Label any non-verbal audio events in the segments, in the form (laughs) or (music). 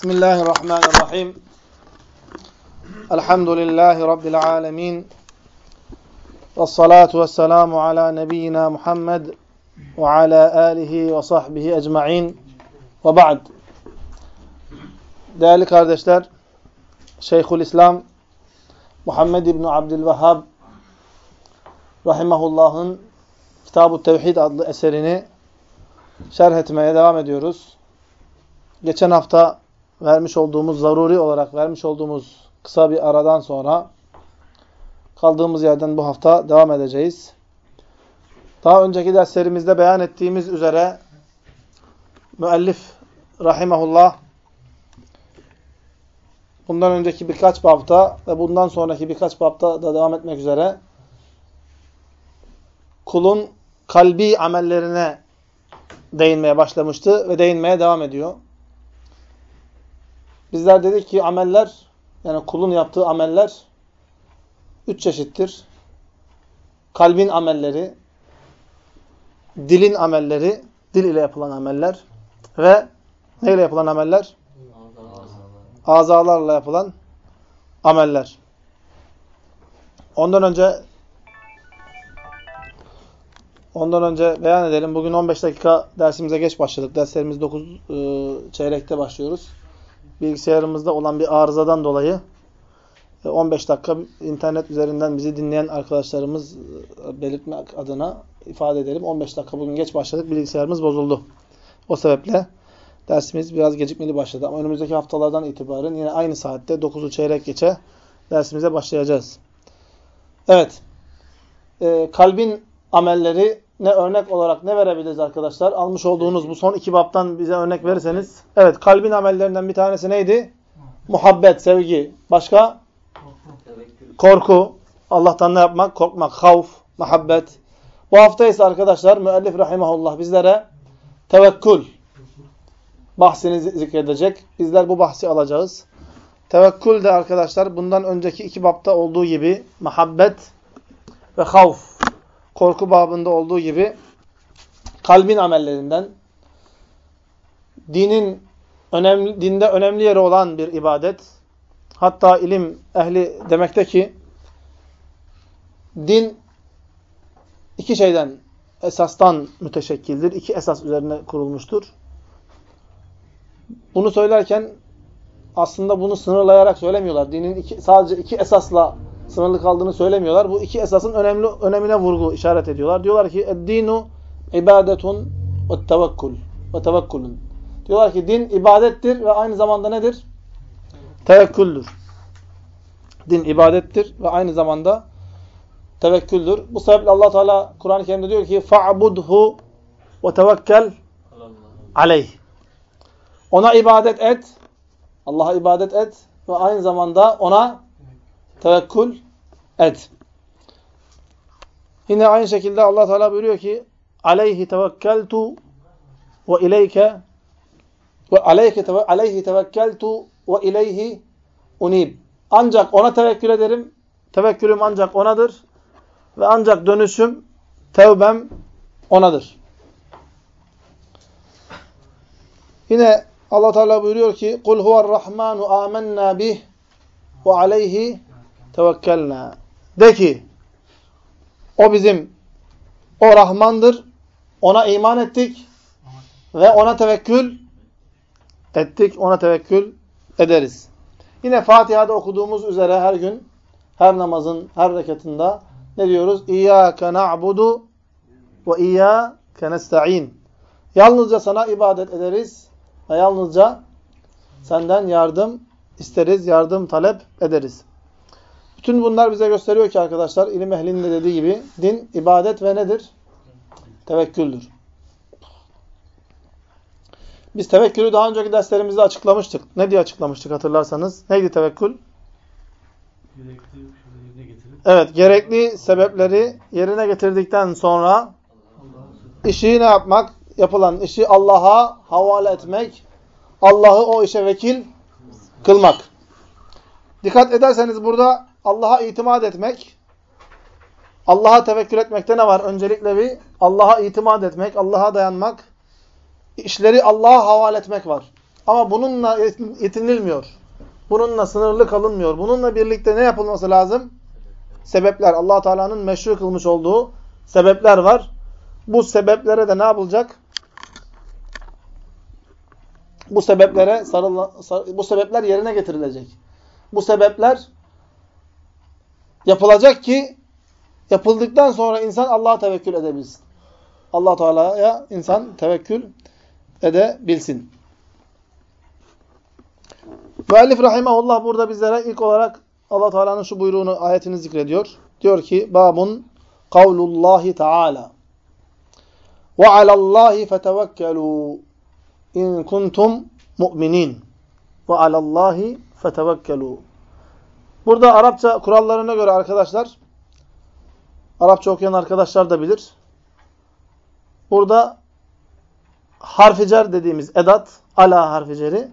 Bismillahirrahmanirrahim. Elhamdülillahi Rabbil alemin. Ve salatu ve selamu ala nebiyyina Muhammed ve ala alihi ve sahbihi ecma'in. Ve ba'd. Değerli kardeşler, Şeyhül İslam Muhammed İbni Abdülvehhab Rahimahullah'ın Kitab-ı Tevhid adlı eserini şerh etmeye devam ediyoruz. Geçen hafta vermiş olduğumuz, zaruri olarak vermiş olduğumuz kısa bir aradan sonra kaldığımız yerden bu hafta devam edeceğiz. Daha önceki derslerimizde beyan ettiğimiz üzere müellif rahimahullah bundan önceki birkaç babta ve bundan sonraki birkaç babta da devam etmek üzere kulun kalbi amellerine değinmeye başlamıştı ve değinmeye devam ediyor. Bizler dedik ki ameller, yani kulun yaptığı ameller üç çeşittir. Kalbin amelleri, dilin amelleri, dil ile yapılan ameller ve ne ile yapılan ameller? Azalarla yapılan ameller. Ondan önce ondan önce beyan edelim. Bugün 15 dakika dersimize geç başladık. Derslerimiz 9 e, çeyrekte başlıyoruz bilgisayarımızda olan bir arızadan dolayı 15 dakika internet üzerinden bizi dinleyen arkadaşlarımız belirtmek adına ifade edelim. 15 dakika bugün geç başladık. Bilgisayarımız bozuldu. O sebeple dersimiz biraz gecikmeli başladı. Ama önümüzdeki haftalardan itibaren yine aynı saatte 9'u çeyrek geçe dersimize başlayacağız. Evet. Ee, kalbin amelleri ne örnek olarak ne verebiliriz arkadaşlar? Almış olduğunuz bu son iki baptan bize örnek verirseniz. Evet, kalbin amellerinden bir tanesi neydi? Muhabbet, sevgi. Başka? Korku. Allah'tan ne yapmak? Korkmak. Havf, muhabbet. Bu hafta ise arkadaşlar müellif rahimahullah bizlere tevekkül bahsini zikredecek. Bizler bu bahsi alacağız. Tevekkül de arkadaşlar bundan önceki iki bapta olduğu gibi muhabbet ve havf korku babında olduğu gibi kalbin amellerinden dinin önemli dinde önemli yeri olan bir ibadet. Hatta ilim ehli demekte ki din iki şeyden esastan müteşekkildir. İki esas üzerine kurulmuştur. Bunu söylerken aslında bunu sınırlayarak söylemiyorlar. Dinin iki, sadece iki esasla sınırlı kaldığını söylemiyorlar. Bu iki esasın önemli önemine vurgu işaret ediyorlar. Diyorlar ki dinu ibadetun ve tevekkül ve tevekkulun. Diyorlar ki din ibadettir ve aynı zamanda nedir? Tevekküldür. Din ibadettir ve aynı zamanda tevekküldür. Bu sebeple Allah Teala Kur'an-ı Kerim'de diyor ki fa'budhu ve tevekkel aleyh. Ona ibadet et. Allah'a ibadet et ve aynı zamanda ona tevekkül et. Yine aynı şekilde Allah Teala buyuruyor ki aleyhi tevekkeltu ve ileyke ve aleyke teve, aleyhi tevekkeltu ve ileyhi unib. Ancak ona tevekkül ederim. Tevekkülüm ancak onadır ve ancak dönüşüm, tevbem onadır. Yine Allah Teala buyuruyor ki: "Kul huve'r-Rahmanu amennâ bih ve aleyhi tevekkelna. De ki o bizim o Rahmandır. Ona iman ettik ve ona tevekkül ettik. Ona tevekkül ederiz. Yine Fatiha'da okuduğumuz üzere her gün her namazın her rekatında ne diyoruz? İyyâke na'budu ve iyyâke nesta'in. Yalnızca sana ibadet ederiz ve yalnızca senden yardım isteriz, yardım talep ederiz. Bütün bunlar bize gösteriyor ki arkadaşlar ilim ehlinin de dediği gibi din, ibadet ve nedir? Tevekküldür. Biz tevekkülü daha önceki derslerimizde açıklamıştık. Ne diye açıklamıştık hatırlarsanız? Neydi tevekkül? Evet, gerekli sebepleri yerine getirdikten sonra işi ne yapmak? Yapılan işi Allah'a havale etmek, Allah'ı o işe vekil kılmak. Dikkat ederseniz burada Allah'a itimat etmek, Allah'a tevekkül etmekte ne var? Öncelikle bir Allah'a itimat etmek, Allah'a dayanmak, işleri Allah'a havale etmek var. Ama bununla yetinilmiyor. Bununla sınırlı kalınmıyor. Bununla birlikte ne yapılması lazım? Sebepler. allah Teala'nın meşru kılmış olduğu sebepler var. Bu sebeplere de ne yapılacak? Bu sebeplere sarıl, bu sebepler yerine getirilecek. Bu sebepler yapılacak ki yapıldıktan sonra insan Allah'a tevekkül edebilsin. Allah Teala'ya insan tevekkül edebilsin. Müellif rahimahullah burada bizlere ilk olarak Allah Teala'nın şu buyruğunu ayetini zikrediyor. Diyor ki babun kavlullahi Teala ve alallahi fetevekkelu in kuntum mu'minin ve alallahi fetevekkelu Burada Arapça kurallarına göre arkadaşlar Arapça okuyan arkadaşlar da bilir. Burada harficer dediğimiz edat, ala harficeri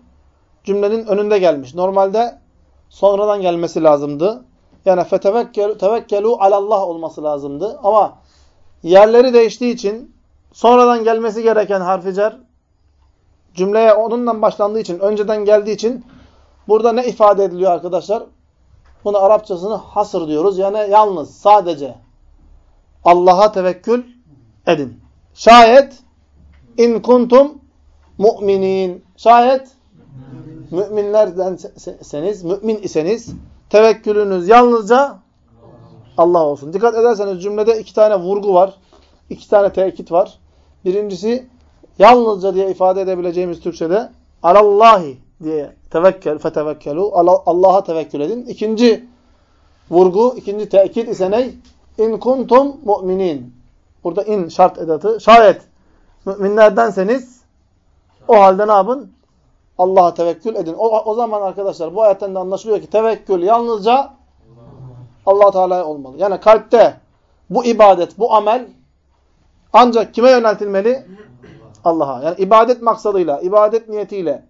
cümlenin önünde gelmiş. Normalde sonradan gelmesi lazımdı. Yani fetevekkelu tevekkelu alallah olması lazımdı. Ama yerleri değiştiği için sonradan gelmesi gereken harficer cümleye onunla başlandığı için, önceden geldiği için burada ne ifade ediliyor arkadaşlar? Bunu Arapçasını hasır diyoruz. Yani yalnız, sadece Allah'a tevekkül edin. Şayet in kuntum mu'minin. Şayet müminlerdenseniz, mümin iseniz tevekkülünüz yalnızca Allah olsun. Dikkat ederseniz cümlede iki tane vurgu var. iki tane tekit var. Birincisi yalnızca diye ifade edebileceğimiz Türkçe'de alallahi diye tevekkel, fetevekkelu Allah'a tevekkül edin. İkinci vurgu, ikinci tekit ise ne? İn kuntum mu'minin. Burada in şart edatı. Şayet müminlerdenseniz o halde ne yapın? Allah'a tevekkül edin. O, o zaman arkadaşlar bu ayetten de anlaşılıyor ki tevekkül yalnızca allah Teala'ya olmalı. Yani kalpte bu ibadet, bu amel ancak kime yöneltilmeli? Allah'a. Yani ibadet maksadıyla, ibadet niyetiyle,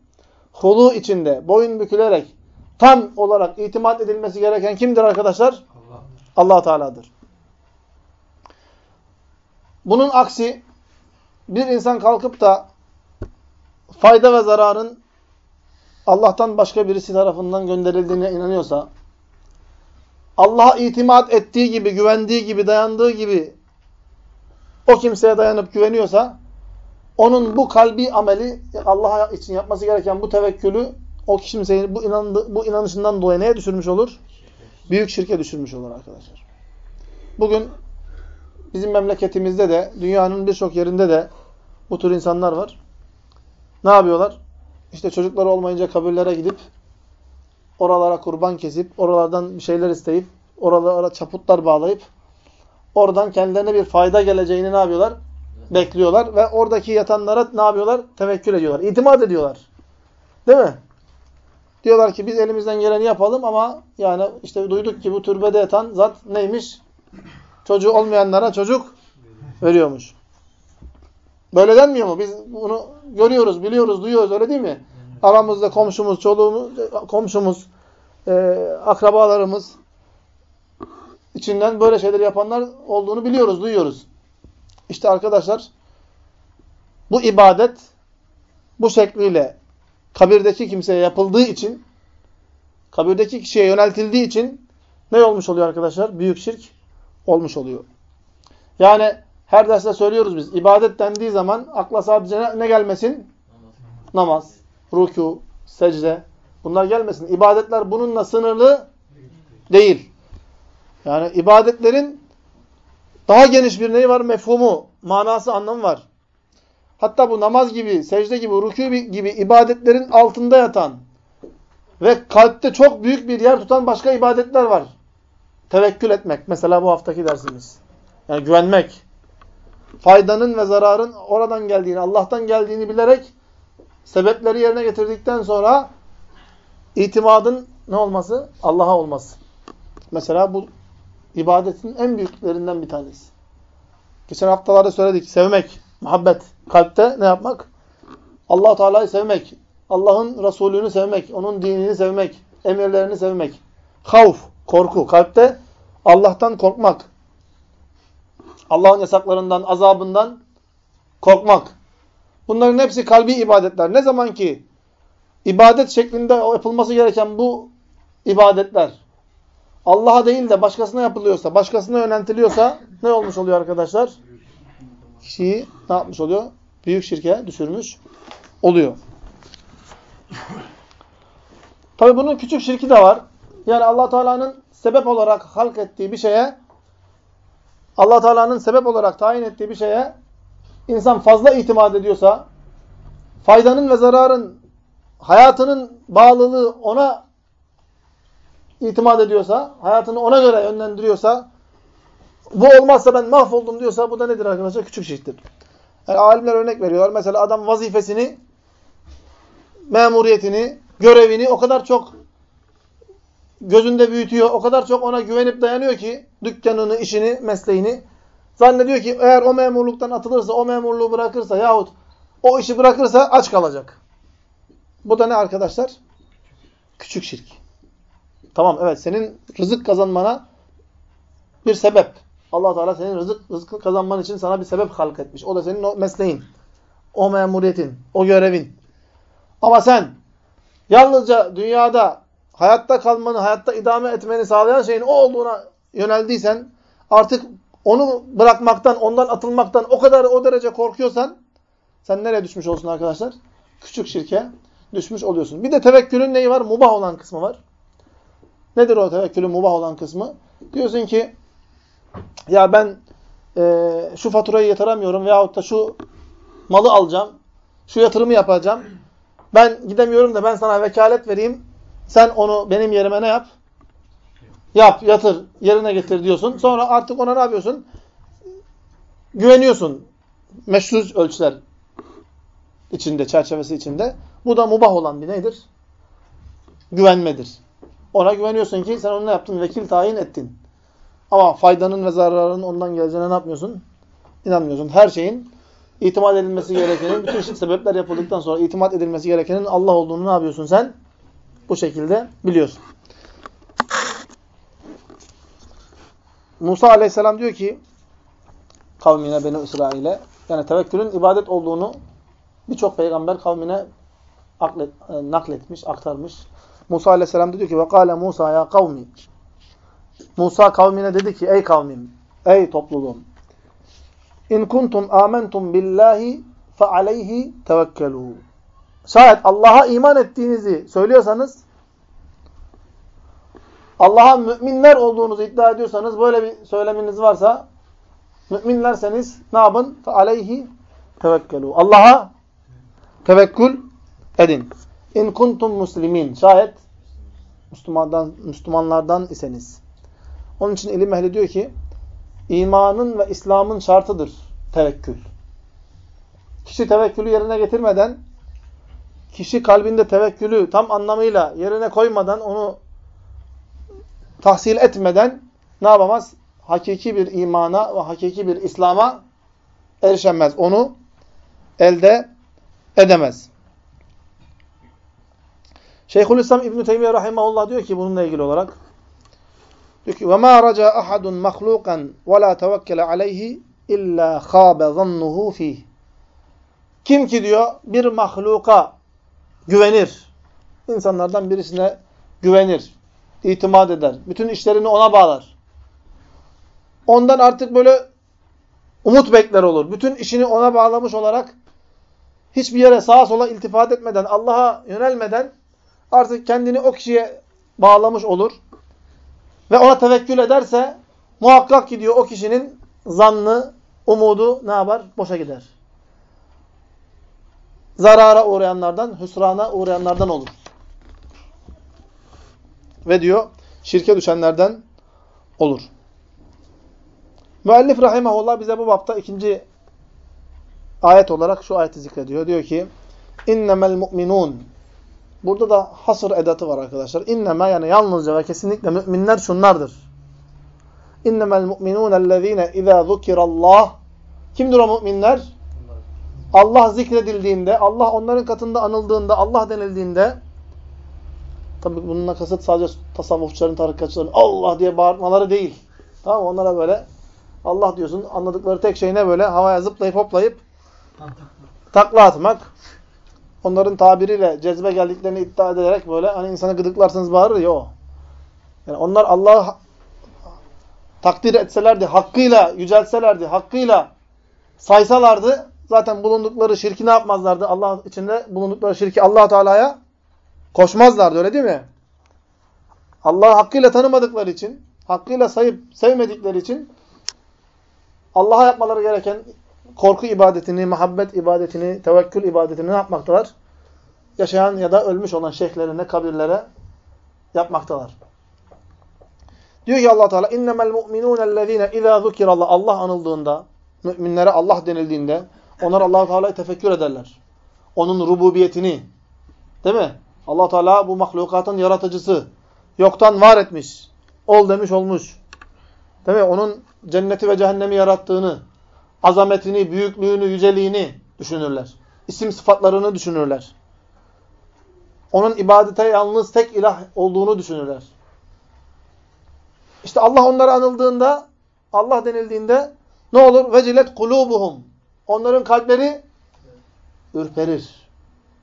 hulu içinde, boyun bükülerek tam olarak itimat edilmesi gereken kimdir arkadaşlar? Allah, Allah Teala'dır. Bunun aksi bir insan kalkıp da fayda ve zararın Allah'tan başka birisi tarafından gönderildiğine inanıyorsa, Allah'a itimat ettiği gibi, güvendiği gibi, dayandığı gibi o kimseye dayanıp güveniyorsa, onun bu kalbi ameli, Allah'a için yapması gereken bu tevekkülü, o kimseyi bu, inandı, bu inanışından dolayı neye düşürmüş olur? Büyük şirke düşürmüş olur arkadaşlar. Bugün bizim memleketimizde de, dünyanın birçok yerinde de bu tür insanlar var. Ne yapıyorlar? İşte çocukları olmayınca kabirlere gidip oralara kurban kesip, oralardan bir şeyler isteyip, oralara çaputlar bağlayıp oradan kendilerine bir fayda geleceğini ne yapıyorlar? Bekliyorlar ve oradaki yatanlara ne yapıyorlar? Tevekkül ediyorlar. İtimat ediyorlar. Değil mi? Diyorlar ki biz elimizden geleni yapalım ama yani işte duyduk ki bu türbede yatan zat neymiş? Çocuğu olmayanlara çocuk veriyormuş. Böyle denmiyor mu? Biz bunu görüyoruz, biliyoruz, duyuyoruz öyle değil mi? Aramızda komşumuz, çoluğumuz, komşumuz, e, akrabalarımız içinden böyle şeyler yapanlar olduğunu biliyoruz, duyuyoruz. İşte arkadaşlar bu ibadet bu şekliyle kabirdeki kimseye yapıldığı için kabirdeki kişiye yöneltildiği için ne olmuş oluyor arkadaşlar? Büyük şirk olmuş oluyor. Yani her derste söylüyoruz biz. İbadet dendiği zaman akla sadece ne, gelmesin? Namaz, ruku, secde. Bunlar gelmesin. İbadetler bununla sınırlı değil. Yani ibadetlerin daha geniş bir neyi var? Mefhumu, manası, anlamı var. Hatta bu namaz gibi, secde gibi, ruku gibi ibadetlerin altında yatan ve kalpte çok büyük bir yer tutan başka ibadetler var. Tevekkül etmek. Mesela bu haftaki dersimiz. Yani güvenmek faydanın ve zararın oradan geldiğini, Allah'tan geldiğini bilerek sebepleri yerine getirdikten sonra itimadın ne olması? Allah'a olması. Mesela bu ibadetin en büyüklerinden bir tanesi. Geçen haftalarda söyledik. Sevmek, muhabbet. Kalpte ne yapmak? allah Teala'yı sevmek. Allah'ın Resulünü sevmek. Onun dinini sevmek. Emirlerini sevmek. Havf, korku. Kalpte Allah'tan korkmak. Allah'ın yasaklarından, azabından korkmak. Bunların hepsi kalbi ibadetler. Ne zaman ki ibadet şeklinde yapılması gereken bu ibadetler Allah'a değil de başkasına yapılıyorsa, başkasına yöneltiliyorsa (laughs) ne olmuş oluyor arkadaşlar? Kişiyi ne yapmış oluyor? Büyük şirke düşürmüş oluyor. Tabi bunun küçük şirki de var. Yani allah Teala'nın sebep olarak halk ettiği bir şeye, allah Teala'nın sebep olarak tayin ettiği bir şeye insan fazla itimat ediyorsa, faydanın ve zararın, hayatının bağlılığı ona itimat ediyorsa, hayatını ona göre yönlendiriyorsa, bu olmazsa ben mahvoldum diyorsa bu da nedir arkadaşlar? Küçük şirktir. Yani alimler örnek veriyorlar. Mesela adam vazifesini, memuriyetini, görevini o kadar çok gözünde büyütüyor, o kadar çok ona güvenip dayanıyor ki dükkanını, işini, mesleğini zannediyor ki eğer o memurluktan atılırsa, o memurluğu bırakırsa yahut o işi bırakırsa aç kalacak. Bu da ne arkadaşlar? Küçük şirk. Tamam evet senin rızık kazanmana bir sebep. allah Teala senin rızık, rızkı kazanman için sana bir sebep halk etmiş. O da senin o mesleğin, o memuriyetin, o görevin. Ama sen yalnızca dünyada hayatta kalmanı, hayatta idame etmeni sağlayan şeyin o olduğuna yöneldiysen, artık onu bırakmaktan, ondan atılmaktan o kadar o derece korkuyorsan, sen nereye düşmüş olsun arkadaşlar? Küçük şirke düşmüş oluyorsun. Bir de tevekkülün neyi var? Mubah olan kısmı var. Nedir o tevekkülün mubah olan kısmı? Diyorsun ki, ya ben e, şu faturayı yatıramıyorum veyahut da şu malı alacağım, şu yatırımı yapacağım. Ben gidemiyorum da ben sana vekalet vereyim. Sen onu benim yerime ne yap? Yap, yatır, yerine getir diyorsun. Sonra artık ona ne yapıyorsun? Güveniyorsun. Meşru ölçüler içinde, çerçevesi içinde. Bu da mubah olan bir nedir? Güvenmedir. Ona güveniyorsun ki sen onu ne yaptın? Vekil tayin ettin. Ama faydanın ve zararının ondan geleceğine ne yapmıyorsun? İnanmıyorsun. Her şeyin itimat edilmesi gerekenin, bütün sebepler yapıldıktan sonra itimat edilmesi gerekenin Allah olduğunu ne yapıyorsun sen? Bu şekilde biliyorsun. Musa aleyhisselam diyor ki kavmine, Beni İsrail'e yani tevekkülün ibadet olduğunu birçok peygamber kavmine aklet, e, nakletmiş, aktarmış. Musa aleyhisselam diyor ki ve kâle Musa ya kavmi Musa kavmine dedi ki ey kavmim, ey topluluğum İn kuntum amentum billahi fe aleyhi tevekkelu. Şayet Allah'a iman ettiğinizi söylüyorsanız, Allah'a müminler olduğunuzu iddia ediyorsanız, böyle bir söyleminiz varsa, müminlerseniz ne yapın? Fe aleyhi tevekkelu. Allah'a tevekkül edin. İn kuntum muslimin. Şayet Müslümanlardan, Müslümanlardan iseniz. Onun için ilim ehli diyor ki, imanın ve İslam'ın şartıdır tevekkül. Kişi tevekkülü yerine getirmeden, kişi kalbinde tevekkülü tam anlamıyla yerine koymadan, onu tahsil etmeden ne yapamaz? Hakiki bir imana ve hakiki bir İslam'a erişemez. Onu elde edemez. Şeyhülislam İbn Teymiyye rahimehullah diyor ki bununla ilgili olarak diyor ki: "Ve ma raca ahadun mahlukan ve la tevekkele aleyhi illa khabe zannuhu. Kim ki diyor bir mahluka güvenir. İnsanlardan birisine güvenir, itimat eder. Bütün işlerini ona bağlar. Ondan artık böyle umut bekler olur. Bütün işini ona bağlamış olarak hiçbir yere sağa sola iltifat etmeden, Allah'a yönelmeden artık kendini o kişiye bağlamış olur ve ona tevekkül ederse muhakkak ki diyor o kişinin zannı, umudu ne yapar? Boşa gider. Zarara uğrayanlardan, hüsrana uğrayanlardan olur. Ve diyor şirke düşenlerden olur. Müellif rahimahullah bize bu bapta ikinci ayet olarak şu ayeti zikrediyor. Diyor ki innemel mu'minun Burada da hasır edatı var arkadaşlar. İnneme yani yalnızca ve kesinlikle müminler şunlardır. İnnemel mu'minûnellezîne izâ zukirallah. Kimdir o müminler? Allah zikredildiğinde, Allah onların katında anıldığında, Allah denildiğinde tabi bununla kasıt sadece tasavvufçuların, tarikatçıların Allah diye bağırmaları değil. Tamam Onlara böyle Allah diyorsun. Anladıkları tek şey ne böyle? Havaya zıplayıp hoplayıp takla atmak. Onların tabiriyle cezbe geldiklerini iddia ederek böyle hani insanı gıdıklarsınız bağırır ya o. Yani onlar Allah'ı takdir etselerdi, hakkıyla yüceltselerdi, hakkıyla saysalardı zaten bulundukları şirki ne yapmazlardı? Allah içinde bulundukları şirki Allah Teala'ya koşmazlardı öyle değil mi? Allah'ı hakkıyla tanımadıkları için, hakkıyla sayıp sevmedikleri için Allah'a yapmaları gereken korku ibadetini, muhabbet ibadetini, tevekkül ibadetini ne yapmaktalar? Yaşayan ya da ölmüş olan şeyhlerine, kabirlere yapmaktalar. Diyor ki Allah Teala innemel mu'minûnellezîne izâ zukirallah Allah anıldığında, müminlere Allah denildiğinde onlar Allah Teala'yı tefekkür ederler. Onun rububiyetini, değil mi? Allah Teala bu mahlukatın yaratıcısı, yoktan var etmiş, ol demiş olmuş. Değil mi? Onun cenneti ve cehennemi yarattığını, azametini, büyüklüğünü, yüceliğini düşünürler. İsim sıfatlarını düşünürler. Onun ibadete yalnız tek ilah olduğunu düşünürler. İşte Allah onlara anıldığında, Allah denildiğinde ne olur? Vecilet kulubuhum. Onların kalpleri ürperir.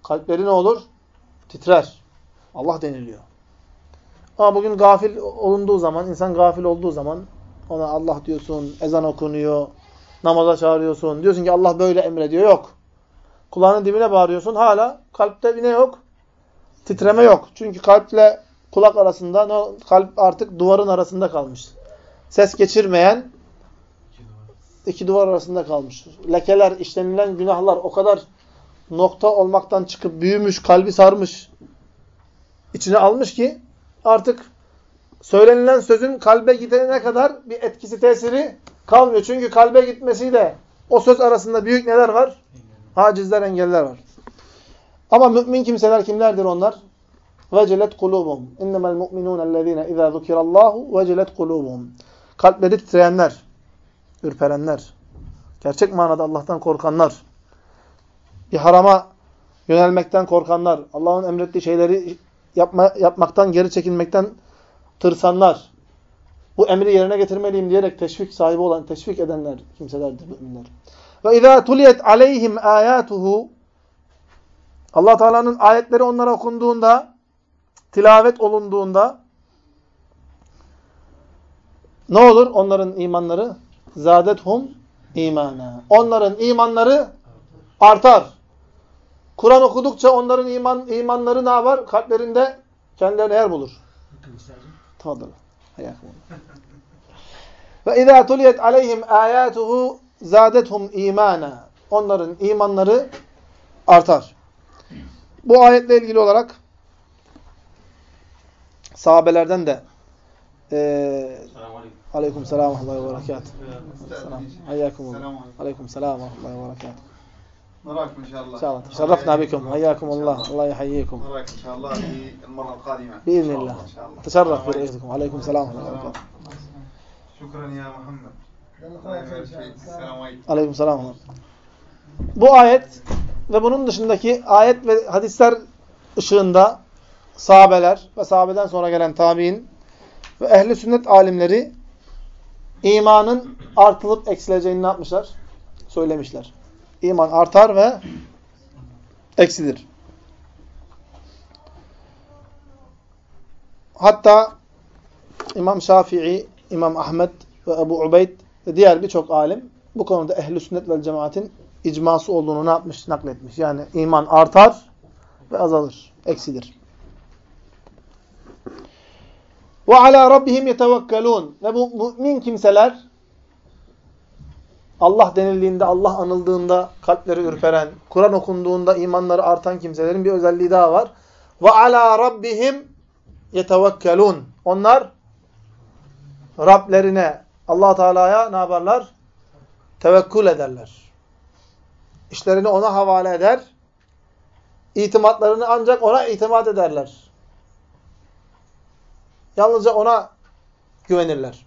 Kalpleri ne olur? Titrer. Allah deniliyor. Ama bugün gafil olunduğu zaman, insan gafil olduğu zaman ona Allah diyorsun, ezan okunuyor, namaza çağırıyorsun. Diyorsun ki Allah böyle emrediyor. Yok. Kulağının dibine bağırıyorsun. Hala kalpte ne yok? Titreme yok. Çünkü kalple kulak arasında, kalp artık duvarın arasında kalmış. Ses geçirmeyen iki duvar arasında kalmış. Lekeler, işlenilen günahlar o kadar nokta olmaktan çıkıp büyümüş, kalbi sarmış, içine almış ki artık söylenilen sözün kalbe gidene kadar bir etkisi, tesiri kalmıyor. Çünkü kalbe gitmesiyle o söz arasında büyük neler var? Hacizler, engeller var. Ama mümin kimseler kimlerdir onlar? Vecelet kulubum. İnnemel mu'minûnellezîne izâ zukirallâhu vecelet kulubum. Kalpleri titreyenler, ürperenler, gerçek manada Allah'tan korkanlar, bir harama yönelmekten korkanlar, Allah'ın emrettiği şeyleri yapma, yapmaktan, geri çekilmekten tırsanlar, bu emri yerine getirmeliyim diyerek teşvik sahibi olan, teşvik edenler kimselerdir müminler. Ve izâ tuliyet aleyhim âyâtuhu Allah Teala'nın ayetleri onlara okunduğunda, tilavet olunduğunda ne olur onların imanları? Zâdethum imana. Onların imanları artar. Kur'an okudukça onların iman imanları ne var? Kalplerinde kendilerine yer bulur. Tafadıl. Ve izâ tuliyet aleyhim âyâtuhu zâdethum imana. Onların imanları artar. Bu ayetle ilgili olarak sahabelerden de e, aleyküm selam ve berekat. Hayyakumullah. Aleyküm selam ve berekat. نراكم ان شاء الله ان شاء الله تشرفنا بكم حياكم الله الله يحييكم نراك ان شاء الله في المره القادمه باذن الله ان شاء الله تشرف برؤيتكم عليكم السلام ورحمه الله وبركاته شكرا يا محمد الله يبارك فيك السلام عليكم Aleyküm selam. Bu ayet ve bunun dışındaki ayet ve hadisler ışığında sahabeler ve sahabeden sonra gelen tabi'in ve ehli sünnet alimleri imanın artılıp eksileceğini ne yapmışlar? Söylemişler. İman artar ve eksilir. Hatta İmam Şafii, İmam Ahmet ve Ebu Ubeyd ve diğer birçok alim bu konuda ehl-i sünnet vel cemaatin icması olduğunu ne yapmış? Nakletmiş. Yani iman artar ve azalır, eksilir. Ve ala rabbihim yetevekkelun. Ve bu mümin kimseler Allah denildiğinde, Allah anıldığında kalpleri ürperen, Kur'an okunduğunda imanları artan kimselerin bir özelliği daha var. Ve ala rabbihim yetevekkelun. Onlar Rablerine, allah Teala'ya ne yaparlar? Tevekkül ederler. İşlerini ona havale eder. İtimatlarını ancak ona itimat ederler. Yalnızca ona güvenirler.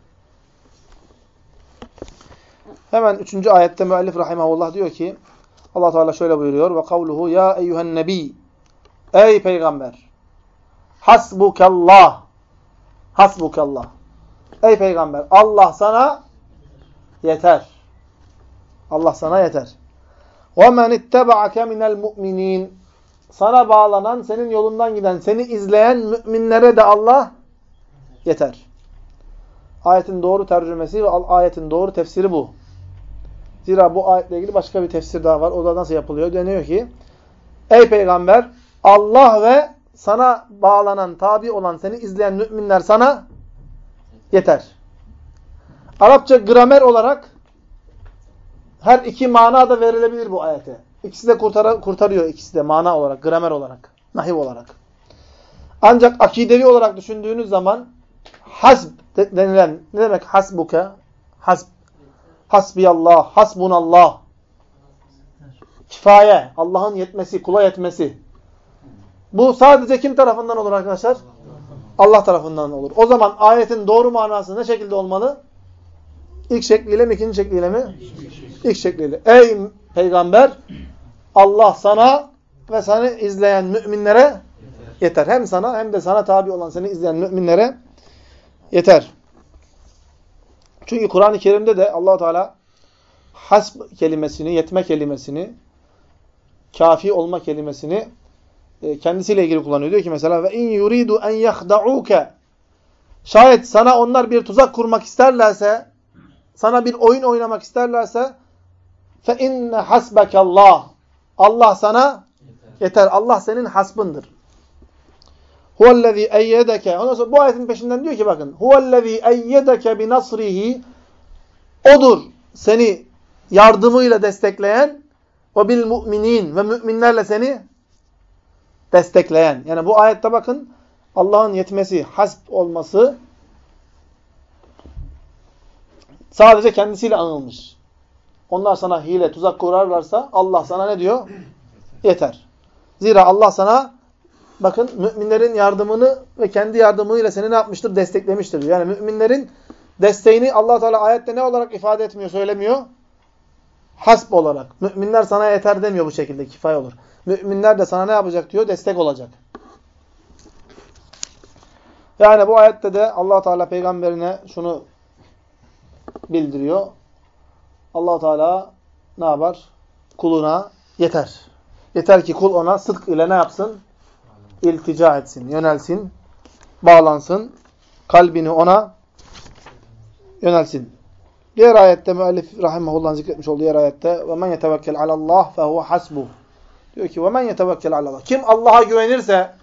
Hemen üçüncü ayette müellif rahimahullah diyor ki Allah Teala şöyle buyuruyor ve kavluhu ya eyyuhen nebi ey peygamber hasbukallah hasbukallah ey peygamber Allah sana yeter. Allah sana yeter. وَمَنِ اتَّبَعَكَ مِنَ الْمُؤْمِنِينَ sana bağlanan, senin yolundan giden, seni izleyen müminlere de Allah yeter. Ayetin doğru tercümesi ve ayetin doğru tefsiri bu. Zira bu ayetle ilgili başka bir tefsir daha var. O da nasıl yapılıyor? Deniyor ki, Ey peygamber Allah ve sana bağlanan, tabi olan, seni izleyen müminler sana yeter. Arapça gramer olarak her iki mana da verilebilir bu ayete. İkisi de kurtar kurtarıyor ikisi de mana olarak, gramer olarak, nahiv olarak. Ancak akidevi olarak düşündüğünüz zaman hasb denilen ne demek hasbuke? Hasb. Hasbiyallah, hasbunallah. Kifaye, Allah'ın yetmesi, kula yetmesi. Bu sadece kim tarafından olur arkadaşlar? Allah tarafından olur. O zaman ayetin doğru manası ne şekilde olmalı? İlk şekliyle mi, ikinci şekliyle mi? İlk şekliyle. Ey peygamber, Allah sana ve seni izleyen müminlere yeter. Hem sana hem de sana tabi olan seni izleyen müminlere yeter. Çünkü Kur'an-ı Kerim'de de allah Teala hasb kelimesini, yetme kelimesini, kafi olma kelimesini e, kendisiyle ilgili kullanıyor. Diyor ki mesela ve in yuridu en yahda'uke Şayet sana onlar bir tuzak kurmak isterlerse, sana bir oyun oynamak isterlerse fe inne hasbekallah. Allah sana yeter. Allah senin hasbındır. Huvellezî eyyedeke. Ondan sonra bu ayetin peşinden diyor ki bakın. Huvellezî eyyedeke bi nasrihi. Odur seni yardımıyla destekleyen ve bil mu'minin ve müminlerle seni destekleyen. Yani bu ayette bakın Allah'ın yetmesi, hasb olması sadece kendisiyle anılmış. Onlar sana hile, tuzak kurarlarsa Allah sana ne diyor? Yeter. Zira Allah sana bakın müminlerin yardımını ve kendi yardımıyla seni ne yapmıştır? Desteklemiştir. Yani müminlerin desteğini allah Teala ayette ne olarak ifade etmiyor, söylemiyor? Hasb olarak. Müminler sana yeter demiyor bu şekilde. Kifay olur. Müminler de sana ne yapacak diyor? Destek olacak. Yani bu ayette de allah Teala peygamberine şunu bildiriyor. allah Teala ne yapar? Kuluna yeter. Yeter ki kul ona sıdk ile ne yapsın? İltica etsin, yönelsin, bağlansın. Kalbini ona yönelsin. Diğer ayette müellif rahimehullah'ın zikretmiş olduğu diğer ayette ve men yetevekkel alallah fehuve hasbuh. Diyor ki ve men yetevekkel alallah. Kim Allah'a güvenirse,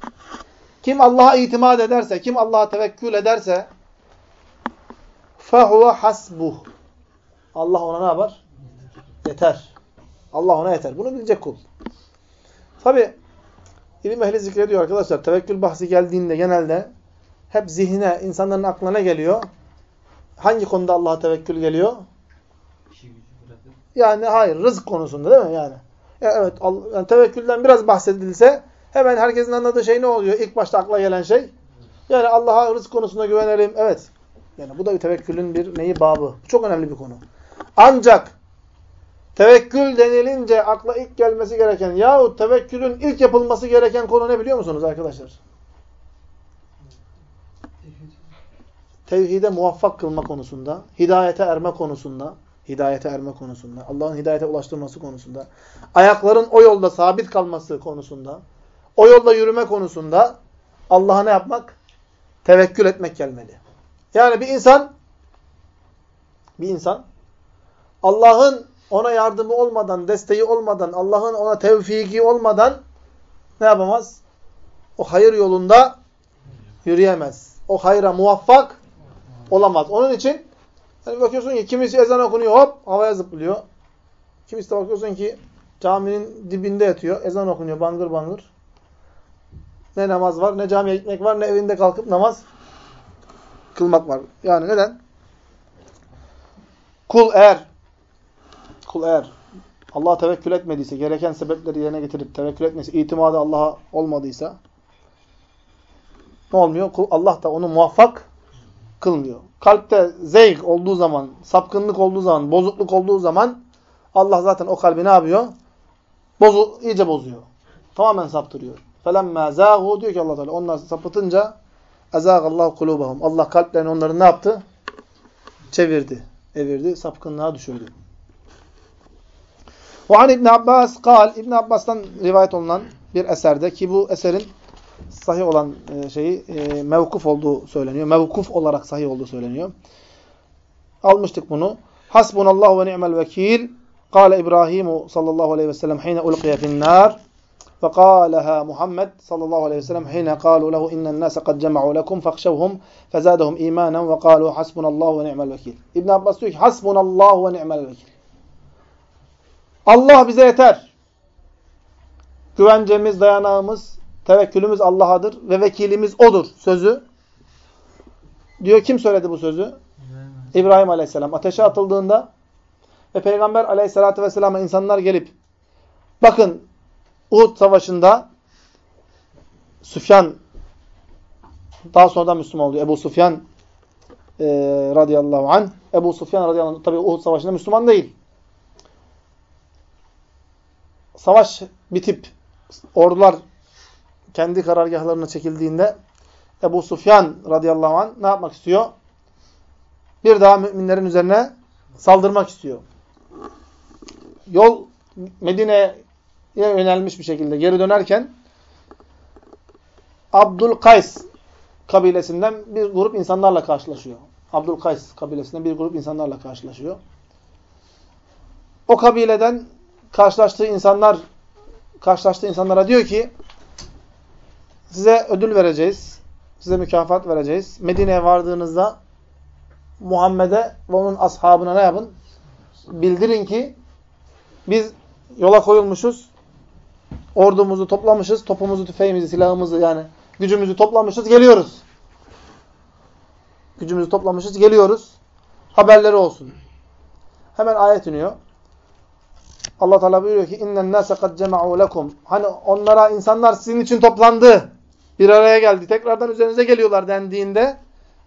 kim Allah'a itimat ederse, kim Allah'a tevekkül ederse fehuve hasbuh. Allah ona ne yapar? Yeter. Allah ona yeter. Bunu bilecek kul. Tabi ilim ehli zikrediyor arkadaşlar. Tevekkül bahsi geldiğinde genelde hep zihne, insanların aklına geliyor? Hangi konuda Allah'a tevekkül geliyor? Yani hayır, rızık konusunda değil mi yani? Ya evet, yani tevekkülden biraz bahsedilse hemen herkesin anladığı şey ne oluyor? İlk başta akla gelen şey. Yani Allah'a rızık konusunda güvenelim. Evet. Yani bu da bir tevekkülün bir neyi babı. Çok önemli bir konu. Ancak tevekkül denilince akla ilk gelmesi gereken yahut tevekkülün ilk yapılması gereken konu ne biliyor musunuz arkadaşlar? Tevhide muvaffak kılma konusunda, hidayete erme konusunda, hidayete erme konusunda, Allah'ın hidayete ulaştırması konusunda, ayakların o yolda sabit kalması konusunda, o yolda yürüme konusunda Allah'a ne yapmak? Tevekkül etmek gelmeli. Yani bir insan bir insan Allah'ın ona yardımı olmadan, desteği olmadan, Allah'ın ona tevfiki olmadan ne yapamaz? O hayır yolunda yürüyemez. O hayra muvaffak olamaz. Onun için hani bakıyorsun ki kimisi ezan okunuyor hop havaya zıplıyor. Kimisi de bakıyorsun ki caminin dibinde yatıyor. Ezan okunuyor bangır bangır. Ne namaz var, ne camiye gitmek var, ne evinde kalkıp namaz kılmak var. Yani neden? Kul eğer kul eğer Allah'a tevekkül etmediyse, gereken sebepleri yerine getirip tevekkül etmesi, itimadı Allah'a olmadıysa ne olmuyor? Kul, Allah da onu muvaffak kılmıyor. Kalpte zeyg olduğu zaman, sapkınlık olduğu zaman, bozukluk olduğu zaman Allah zaten o kalbi ne yapıyor? Bozu, iyice bozuyor. Tamamen saptırıyor. فَلَمَّا زَاغُوا diyor ki Allah Teala onlar sapıtınca اَزَاغَ اللّٰهُ قُلُوبَهُمْ Allah kalplerini onları ne yaptı? Çevirdi, evirdi, sapkınlığa düşürdü. وعن İbn Abbas قال İbn Abbas'tan rivayet olunan bir eserde ki bu eserin sahih olan e, şeyi e, mevkuf olduğu söyleniyor. Mevkuf olarak sahih olduğu söyleniyor. Almıştık bunu. Hasbunallahu ve ni'mel vekil. Kale İbrahimu sallallahu aleyhi ve sellem hine ulqiye finnâr. فقالها محمد صلى الله عليه وسلم حين قالوا له إن الناس قد جمعوا لكم فاخشوهم فزادهم إيمانا وقالوا حسبنا الله ونعم الوكيل. İbn Abbas diyor ki hasbunallahu ve ni'mel vekil. Allah bize yeter. Güvencemiz, dayanağımız, tevekkülümüz Allah'adır ve vekilimiz O'dur sözü. Diyor kim söyledi bu sözü? İbrahim Aleyhisselam. Ateşe atıldığında ve Peygamber Aleyhisselatü Vesselam'a insanlar gelip bakın Uhud Savaşı'nda Süfyan daha sonradan Müslüman oluyor. Ebu Süfyan e, radıyallahu anh. Ebu Süfyan radıyallahu anh tabi Uhud Savaşı'nda Müslüman değil. Savaş bitip ordular kendi karargahlarına çekildiğinde Ebu Sufyan radıyallahu anh ne yapmak istiyor? Bir daha müminlerin üzerine saldırmak istiyor. Yol Medine'ye yönelmiş bir şekilde geri dönerken Abdülkays kabilesinden bir grup insanlarla karşılaşıyor. Abdülkays kabilesinden bir grup insanlarla karşılaşıyor. O kabileden karşılaştığı insanlar karşılaştığı insanlara diyor ki size ödül vereceğiz. Size mükafat vereceğiz. Medine'ye vardığınızda Muhammed'e ve onun ashabına ne yapın? Bildirin ki biz yola koyulmuşuz. Ordumuzu toplamışız. Topumuzu, tüfeğimizi, silahımızı yani gücümüzü toplamışız. Geliyoruz. Gücümüzü toplamışız. Geliyoruz. Haberleri olsun. Hemen ayet iniyor. Allah Teala buyuruyor ki innen nase kad cema'u lekum. Hani onlara insanlar sizin için toplandı. Bir araya geldi. Tekrardan üzerinize geliyorlar dendiğinde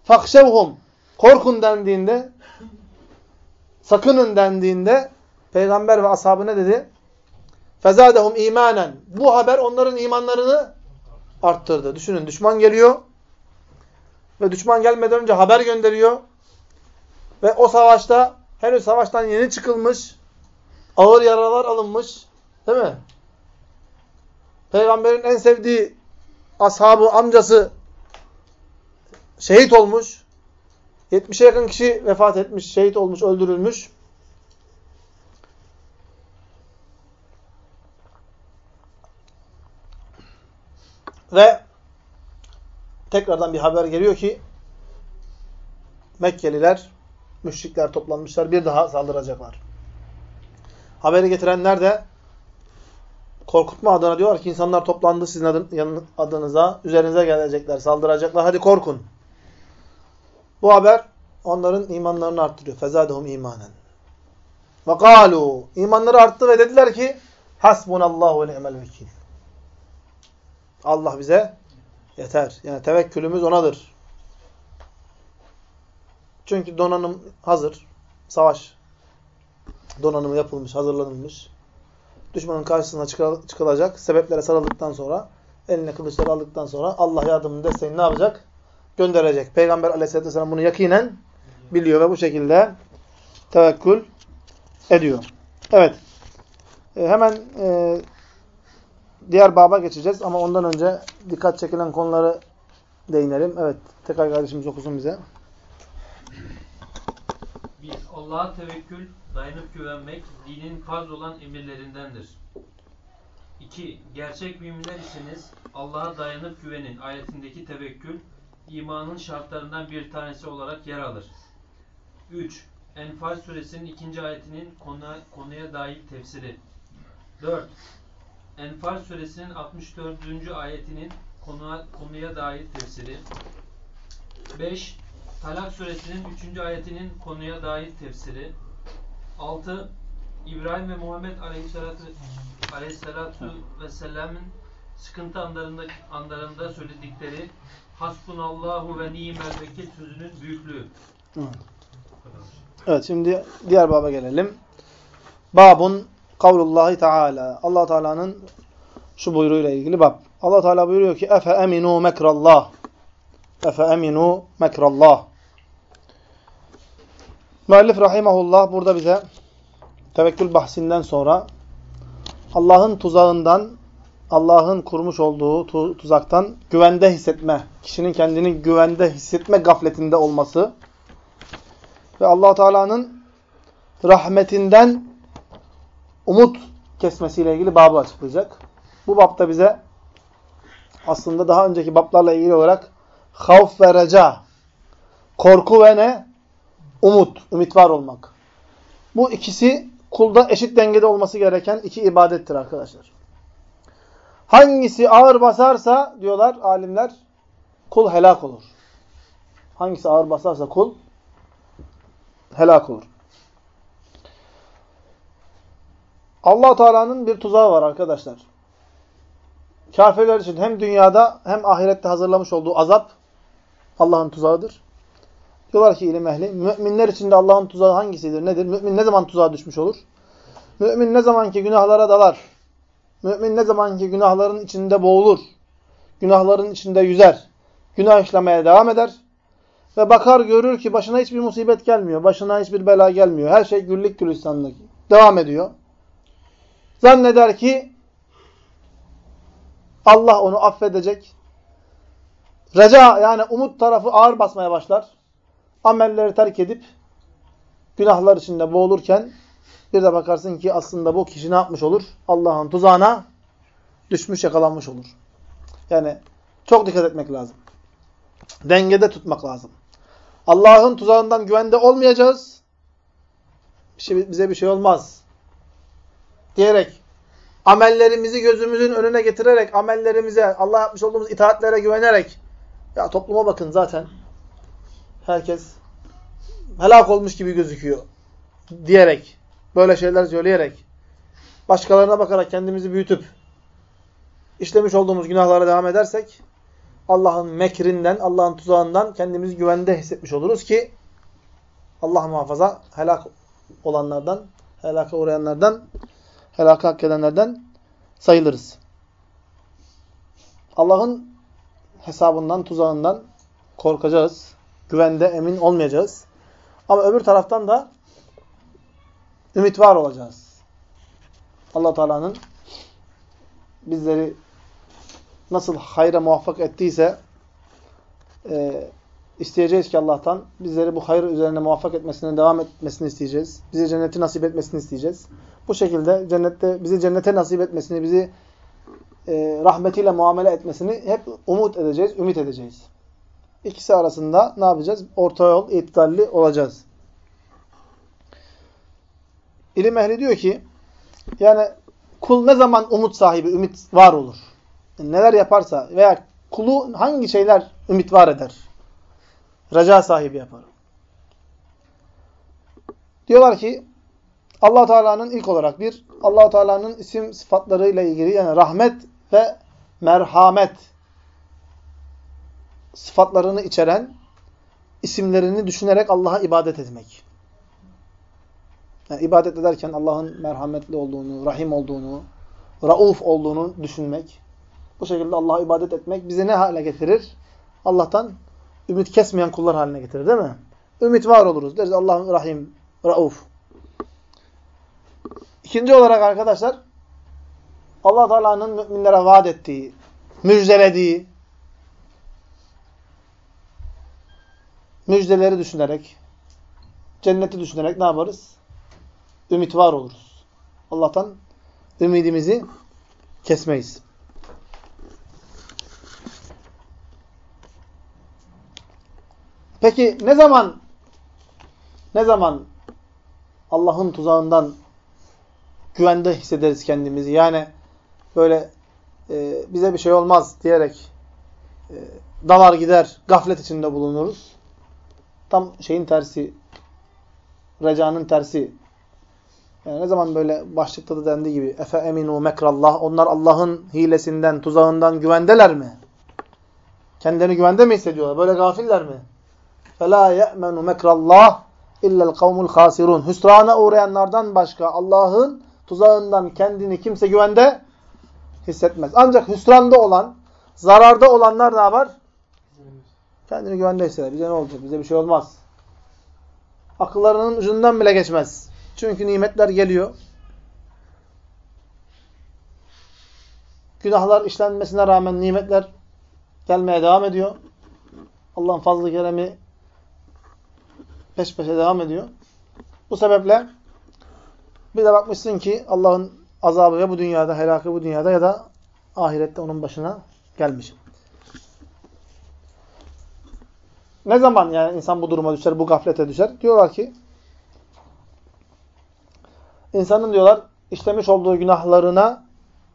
fakşevhum. Korkun dendiğinde sakının dendiğinde peygamber ve ashabı ne dedi? Fezadehum imanen. Bu haber onların imanlarını arttırdı. Düşünün düşman geliyor ve düşman gelmeden önce haber gönderiyor ve o savaşta henüz savaştan yeni çıkılmış ağır yaralar alınmış. Değil mi? Peygamberin en sevdiği ashabı, amcası şehit olmuş. 70'e yakın kişi vefat etmiş, şehit olmuş, öldürülmüş. Ve tekrardan bir haber geliyor ki Mekkeliler, müşrikler toplanmışlar, bir daha saldıracaklar. Haberi getirenler de korkutma adına diyorlar ki insanlar toplandı sizin adın, adınıza, üzerinize gelecekler, saldıracaklar, hadi korkun. Bu haber onların imanlarını arttırıyor. Fezadehum imanen. Ve kalu imanları arttı ve dediler ki hasbunallahu ve ni'mel vekil. Allah bize yeter. Yani tevekkülümüz onadır. Çünkü donanım hazır. Savaş donanımı yapılmış, hazırlanılmış. Düşmanın karşısına çıkılacak. Sebeplere sarıldıktan sonra, eline kılıçları aldıktan sonra Allah yardımını, desteğini ne yapacak? Gönderecek. Peygamber aleyhissalatü vesselam bunu yakinen biliyor ve bu şekilde tevekkül ediyor. Evet. E, hemen e, diğer baba geçeceğiz ama ondan önce dikkat çekilen konuları değinelim. Evet. Tekrar kardeşimiz okusun bize. Allah'a tevekkül dayanıp güvenmek dinin farz olan emirlerindendir. 2. Gerçek müminler iseniz Allah'a dayanıp güvenin ayetindeki tevekkül imanın şartlarından bir tanesi olarak yer alır. 3. Enfal suresinin ikinci ayetinin konuya, konuya dair tefsiri. 4. Enfal suresinin 64. ayetinin konuya, konuya dair tefsiri. 5. Talak suresinin 3. ayetinin konuya dair tefsiri. 6. İbrahim ve Muhammed Aleyhisselatü, Aleyhisselatü Vesselam'ın sıkıntı anlarında, anlarında söyledikleri Hasbunallahu ve ni'mel vekil sözünün büyüklüğü. Evet şimdi diğer baba gelelim. Babun kavlullahi teala. Allah Teala'nın şu buyruğuyla ilgili bab. Allah Teala buyuruyor ki efe eminu mekrallah. Efe eminu mekrallah. Müellif rahimahullah burada bize tevekkül bahsinden sonra Allah'ın tuzağından Allah'ın kurmuş olduğu tu tuzaktan güvende hissetme, kişinin kendini güvende hissetme gafletinde olması ve Allah Teala'nın rahmetinden umut kesmesiyle ilgili babı açıklayacak. Bu babda bize aslında daha önceki bablarla ilgili olarak havf ve reca, korku ve ne? Umut, ümit var olmak. Bu ikisi kulda eşit dengede olması gereken iki ibadettir arkadaşlar. Hangisi ağır basarsa diyorlar alimler kul helak olur. Hangisi ağır basarsa kul helak olur. Allah Teala'nın bir tuzağı var arkadaşlar. Kafirler için hem dünyada hem ahirette hazırlamış olduğu azap Allah'ın tuzağıdır. Diyorlar ki ilim ehli, müminler için de Allah'ın tuzağı hangisidir, nedir? Mümin ne zaman tuzağa düşmüş olur? Mümin ne zaman ki günahlara dalar, mümin ne zaman ki günahların içinde boğulur, günahların içinde yüzer, günah işlemeye devam eder ve bakar görür ki başına hiçbir musibet gelmiyor, başına hiçbir bela gelmiyor. Her şey güllük gülistanlık devam ediyor. Zanneder ki Allah onu affedecek. Reca yani umut tarafı ağır basmaya başlar. Amelleri terk edip günahlar içinde boğulurken bir de bakarsın ki aslında bu kişi ne yapmış olur? Allah'ın tuzağına düşmüş, yakalanmış olur. Yani çok dikkat etmek lazım. Dengede tutmak lazım. Allah'ın tuzağından güvende olmayacağız. Şey, bize bir şey olmaz. Diyerek amellerimizi gözümüzün önüne getirerek, amellerimize, Allah yapmış olduğumuz itaatlere güvenerek ya topluma bakın zaten herkes helak olmuş gibi gözüküyor diyerek, böyle şeyler söyleyerek, başkalarına bakarak kendimizi büyütüp işlemiş olduğumuz günahlara devam edersek Allah'ın mekrinden, Allah'ın tuzağından kendimizi güvende hissetmiş oluruz ki Allah muhafaza helak olanlardan, helaka uğrayanlardan, helaka hak edenlerden sayılırız. Allah'ın hesabından, tuzağından korkacağız. Güvende emin olmayacağız. Ama öbür taraftan da ümit var olacağız. allah Teala'nın bizleri nasıl hayra muvaffak ettiyse e, isteyeceğiz ki Allah'tan bizleri bu hayır üzerine muvaffak etmesine devam etmesini isteyeceğiz. Bize cenneti nasip etmesini isteyeceğiz. Bu şekilde cennette bizi cennete nasip etmesini, bizi e, rahmetiyle muamele etmesini hep umut edeceğiz, ümit edeceğiz. İkisi arasında ne yapacağız? Orta yol, iptalli olacağız. İlim ehli diyor ki yani kul ne zaman umut sahibi, ümit var olur? Yani neler yaparsa veya kulu hangi şeyler ümit var eder? Reca sahibi yapar. Diyorlar ki allah Teala'nın ilk olarak bir, allah Teala'nın isim sıfatlarıyla ilgili yani rahmet ve merhamet sıfatlarını içeren isimlerini düşünerek Allah'a ibadet etmek. Yani ibadet ederken Allah'ın merhametli olduğunu, rahim olduğunu, rauf olduğunu düşünmek. Bu şekilde Allah'a ibadet etmek bizi ne hale getirir? Allah'tan ümit kesmeyen kullar haline getirir değil mi? Ümit var oluruz. Deriz Allah'ın rahim, rauf. İkinci olarak arkadaşlar Allah Teala'nın müminlere vaat ettiği, müjdelediği müjdeleri düşünerek, cenneti düşünerek ne yaparız? Ümit var oluruz. Allah'tan ümidimizi kesmeyiz. Peki ne zaman ne zaman Allah'ın tuzağından güvende hissederiz kendimizi? Yani böyle e, bize bir şey olmaz diyerek e, dalar gider, gaflet içinde bulunuruz. Tam şeyin tersi, recanın tersi. Yani ne zaman böyle başlıkta da dendiği gibi efe eminu mekrallah onlar Allah'ın hilesinden, tuzağından güvendeler mi? Kendilerini güvende mi hissediyorlar? Böyle gafiller mi? فَلَا يَأْمَنُ مَكْرَ اللّٰهِ اِلَّا الْقَوْمُ الْخَاسِرُونَ Hüsrana uğrayanlardan başka Allah'ın tuzağından kendini kimse güvende hissetmez. Ancak hüsranda olan, zararda olanlar ne yapar? Kendini güvende hisseder. Bize ne olacak? Bize bir şey olmaz. Akıllarının ucundan bile geçmez. Çünkü nimetler geliyor. Günahlar işlenmesine rağmen nimetler gelmeye devam ediyor. Allah'ın fazlı keremi peş peşe devam ediyor. Bu sebeple bir de bakmışsın ki Allah'ın azabı ya bu dünyada, helakı bu dünyada ya da ahirette onun başına gelmiş. Ne zaman yani insan bu duruma düşer, bu gaflete düşer? Diyorlar ki insanın diyorlar işlemiş olduğu günahlarına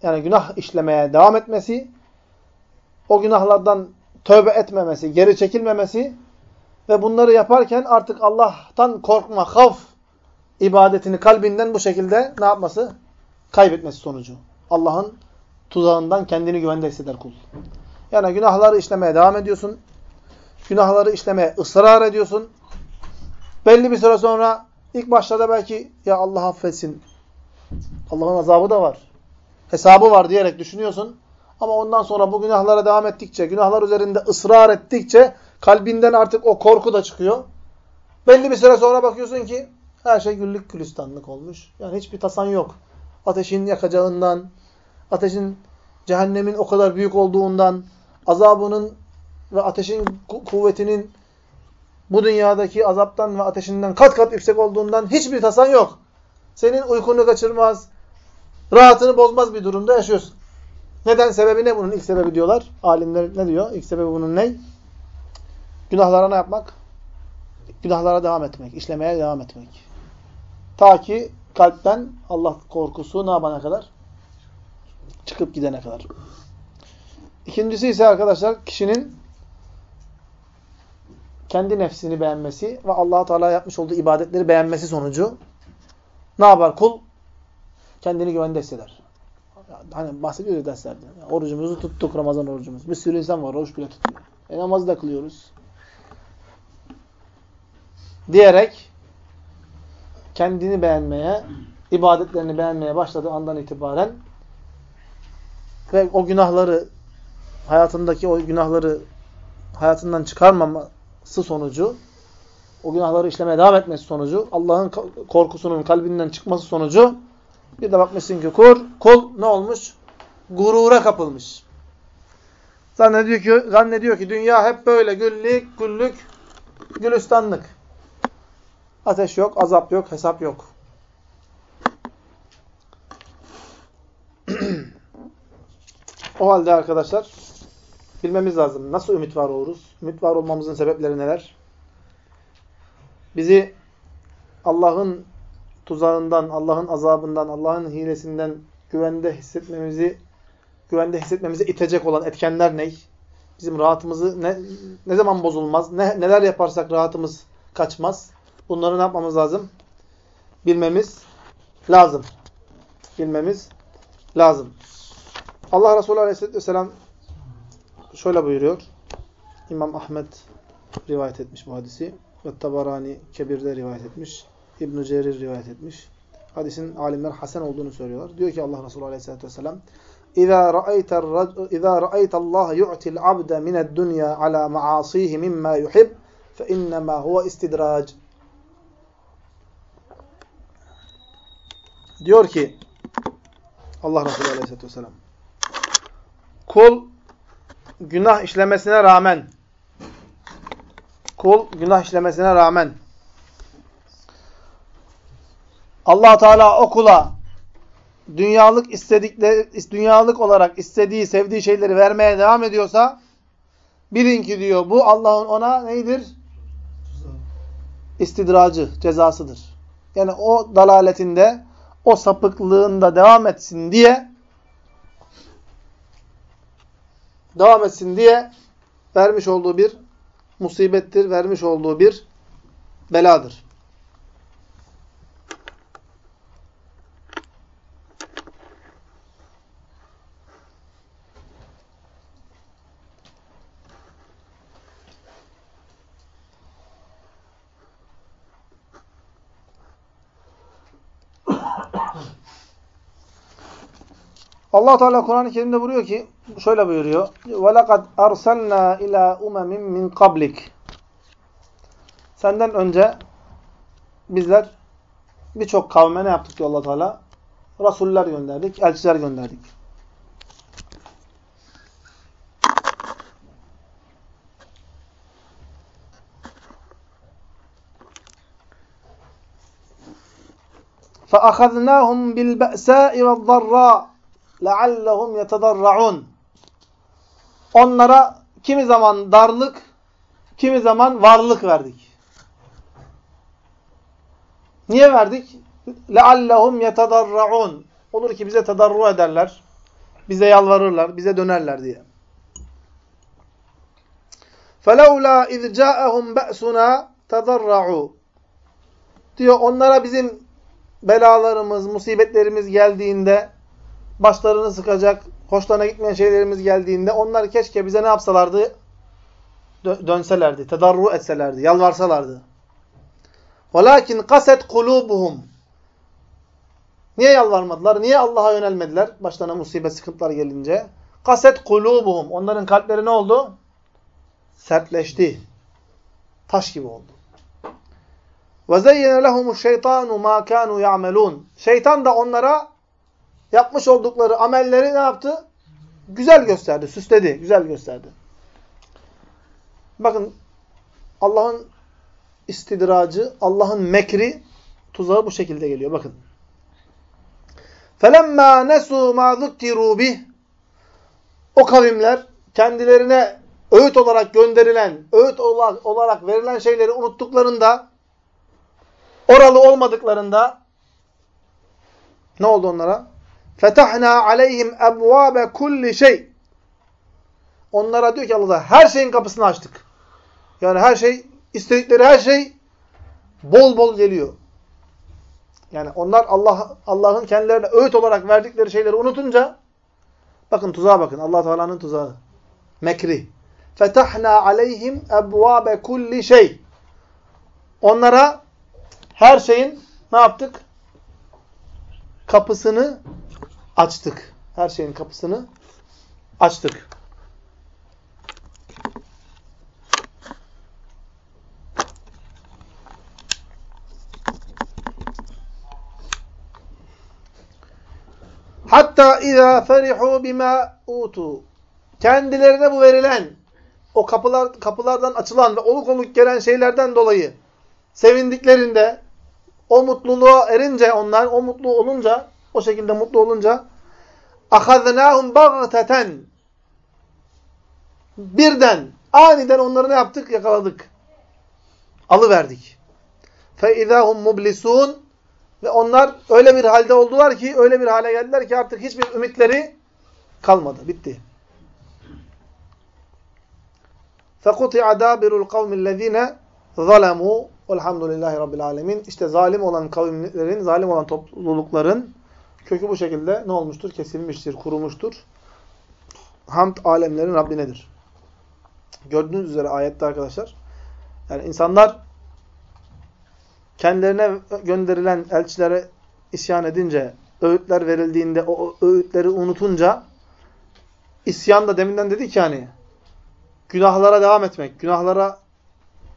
yani günah işlemeye devam etmesi, o günahlardan tövbe etmemesi, geri çekilmemesi ve bunları yaparken artık Allah'tan korkma, havf ibadetini kalbinden bu şekilde ne yapması? Kaybetmesi sonucu. Allah'ın tuzağından kendini güvende hisseder kul. Yani günahları işlemeye devam ediyorsun. Günahları işlemeye ısrar ediyorsun. Belli bir süre sonra ilk başlarda belki ya Allah affetsin. Allah'ın azabı da var. Hesabı var diyerek düşünüyorsun. Ama ondan sonra bu günahlara devam ettikçe, günahlar üzerinde ısrar ettikçe kalbinden artık o korku da çıkıyor. Belli bir süre sonra bakıyorsun ki her şey güllük gülistanlık olmuş. Yani hiçbir tasan yok. Ateşin yakacağından, ateşin, cehennemin o kadar büyük olduğundan, azabının ve ateşin kuvvetinin bu dünyadaki azaptan ve ateşinden kat kat yüksek olduğundan hiçbir tasan yok. Senin uykunu kaçırmaz, rahatını bozmaz bir durumda yaşıyorsun. Neden? Sebebi ne bunun? İlk sebebi diyorlar. Alimler ne diyor? İlk sebebi bunun ne? Günahlara ne yapmak? Günahlara devam etmek, işlemeye devam etmek. Ta ki kalpten Allah korkusu ne yapana kadar? Çıkıp gidene kadar. İkincisi ise arkadaşlar kişinin kendi nefsini beğenmesi ve allah Teala yapmış olduğu ibadetleri beğenmesi sonucu ne yapar kul? Kendini güvende hisseder. Hani bahsediyoruz ya derslerde. Orucumuzu tuttuk Ramazan orucumuz. Bir sürü insan var oruç bile tutuyor. E namazı da kılıyoruz. Diyerek kendini beğenmeye, ibadetlerini beğenmeye başladığı andan itibaren ve o günahları hayatındaki o günahları hayatından çıkarmaması sonucu o günahları işlemeye devam etmesi sonucu Allah'ın korkusunun kalbinden çıkması sonucu bir de bakmışsın ki kur, kul ne olmuş? Gurura kapılmış. Zannediyor ki, zannediyor ki dünya hep böyle güllük, güllük, gülistanlık. Ateş yok, azap yok, hesap yok. (clears throat) o halde arkadaşlar bilmemiz lazım. Nasıl ümit var oluruz? Ümit var olmamızın sebepleri neler? Bizi Allah'ın tuzağından, Allah'ın azabından, Allah'ın hilesinden güvende hissetmemizi güvende hissetmemizi itecek olan etkenler ne? Bizim rahatımızı ne, ne zaman bozulmaz? Ne, neler yaparsak rahatımız kaçmaz? Bunları ne yapmamız lazım? Bilmemiz lazım. Bilmemiz lazım. Allah Resulü Aleyhisselatü Vesselam şöyle buyuruyor. İmam Ahmet rivayet etmiş bu hadisi. Ve Tabarani Kebir'de rivayet etmiş. İbn-i Cerir rivayet etmiş. Hadisin alimler hasen olduğunu söylüyorlar. Diyor ki Allah Resulü Aleyhisselatü Vesselam İzâ ra'ayta Allah yu'til abde mined dunya ala ma'asihi mimma yuhib fe innemâ huve Diyor ki Allah Resulü Aleyhisselatü Vesselam kul günah işlemesine rağmen kul günah işlemesine rağmen allah Teala o kula dünyalık istedikleri, dünyalık olarak istediği, sevdiği şeyleri vermeye devam ediyorsa bilin ki diyor bu Allah'ın ona neydir? İstidracı, cezasıdır. Yani o dalaletinde, o sapıklığında devam etsin diye devam etsin diye vermiş olduğu bir musibettir, vermiş olduğu bir beladır. Allah Teala Kur'an-ı Kerim'de buyuruyor ki şöyle buyuruyor. Ve lekad arsalna ila umemin min kablik. Senden önce bizler birçok kavme ne yaptık diyor Allah Teala? Rasuller gönderdik, elçiler gönderdik. فَأَخَذْنَاهُمْ بِالْبَأْسَاءِ وَالضَّرَّاءِ لَعَلَّهُمْ يَتَضَرَّعُونَ Onlara kimi zaman darlık, kimi zaman varlık verdik. Niye verdik? لَعَلَّهُمْ يَتَضَرَّعُونَ Olur ki bize tadarru ederler, bize yalvarırlar, bize dönerler diye. فَلَوْلَا اِذْ جَاءَهُمْ بَأْسُنَا تَضَرَّعُوا Diyor onlara bizim belalarımız, musibetlerimiz geldiğinde, başlarını sıkacak, hoşlarına gitmeyen şeylerimiz geldiğinde onlar keşke bize ne yapsalardı? Dönselerdi, tedarru etselerdi, yalvarsalardı. وَلَاكِنْ قَسَتْ قُلُوبُهُمْ Niye yalvarmadılar? Niye Allah'a yönelmediler? Başlarına musibet, sıkıntılar gelince. Kaset kulubuhum. Onların kalpleri ne oldu? Sertleşti. Taş gibi oldu. Ve zeyyene lehumu şeytanu ma kanu ya'melun. Şeytan da onlara yapmış oldukları amelleri ne yaptı? Güzel gösterdi, süsledi, güzel gösterdi. Bakın Allah'ın istidracı, Allah'ın mekri, tuzağı bu şekilde geliyor. Bakın. فَلَمَّا نَسُوا مَا ذُكِّرُوا بِهِ O kavimler kendilerine öğüt olarak gönderilen, öğüt olarak verilen şeyleri unuttuklarında, oralı olmadıklarında ne oldu onlara? Fetahna aleyhim ebvabe kulli şey. Onlara diyor ki Allah'a her şeyin kapısını açtık. Yani her şey, istedikleri her şey bol bol geliyor. Yani onlar Allah Allah'ın kendilerine öğüt olarak verdikleri şeyleri unutunca bakın tuzağa bakın. Allah Teala'nın tuzağı. Mekri. Fetahna aleyhim ebvabe kulli şey. Onlara her şeyin ne yaptık? Kapısını açtık. Her şeyin kapısını açtık. Hatta izâ ferihu bima utu. Kendilerine bu verilen o kapılar kapılardan açılan ve oluk oluk gelen şeylerden dolayı sevindiklerinde o mutluluğa erince onlar o mutlu olunca o şekilde mutlu olunca ahaznahum baghteten birden aniden onları ne yaptık? Yakaladık. Alıverdik. Fe izahum mublisun ve onlar öyle bir halde oldular ki, öyle bir hale geldiler ki artık hiçbir ümitleri kalmadı. Bitti. فَقُطِعَ دَابِرُ الْقَوْمِ الَّذ۪ينَ ظَلَمُوا Elhamdülillahi Rabbil Alemin. İşte zalim olan kavimlerin, zalim olan toplulukların kökü bu şekilde ne olmuştur? Kesilmiştir, kurumuştur. Hamd alemlerin Rabbinedir. Gördüğünüz üzere ayette arkadaşlar. Yani insanlar kendilerine gönderilen elçilere isyan edince, öğütler verildiğinde, o öğütleri unutunca, isyan da deminden dedik yani, günahlara devam etmek, günahlara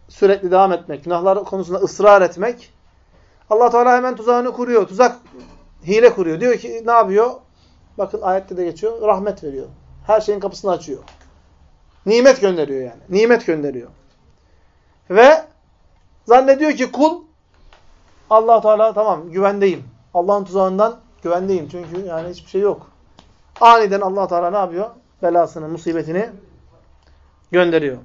sürekli devam etmek, günahlar konusunda ısrar etmek, allah Teala hemen tuzağını kuruyor. Tuzak, hile kuruyor. Diyor ki ne yapıyor? Bakın ayette de geçiyor. Rahmet veriyor. Her şeyin kapısını açıyor. Nimet gönderiyor yani. Nimet gönderiyor. Ve zannediyor ki kul allah Teala tamam güvendeyim. Allah'ın tuzağından güvendeyim. Çünkü yani hiçbir şey yok. Aniden allah Teala ne yapıyor? Belasını, musibetini gönderiyor.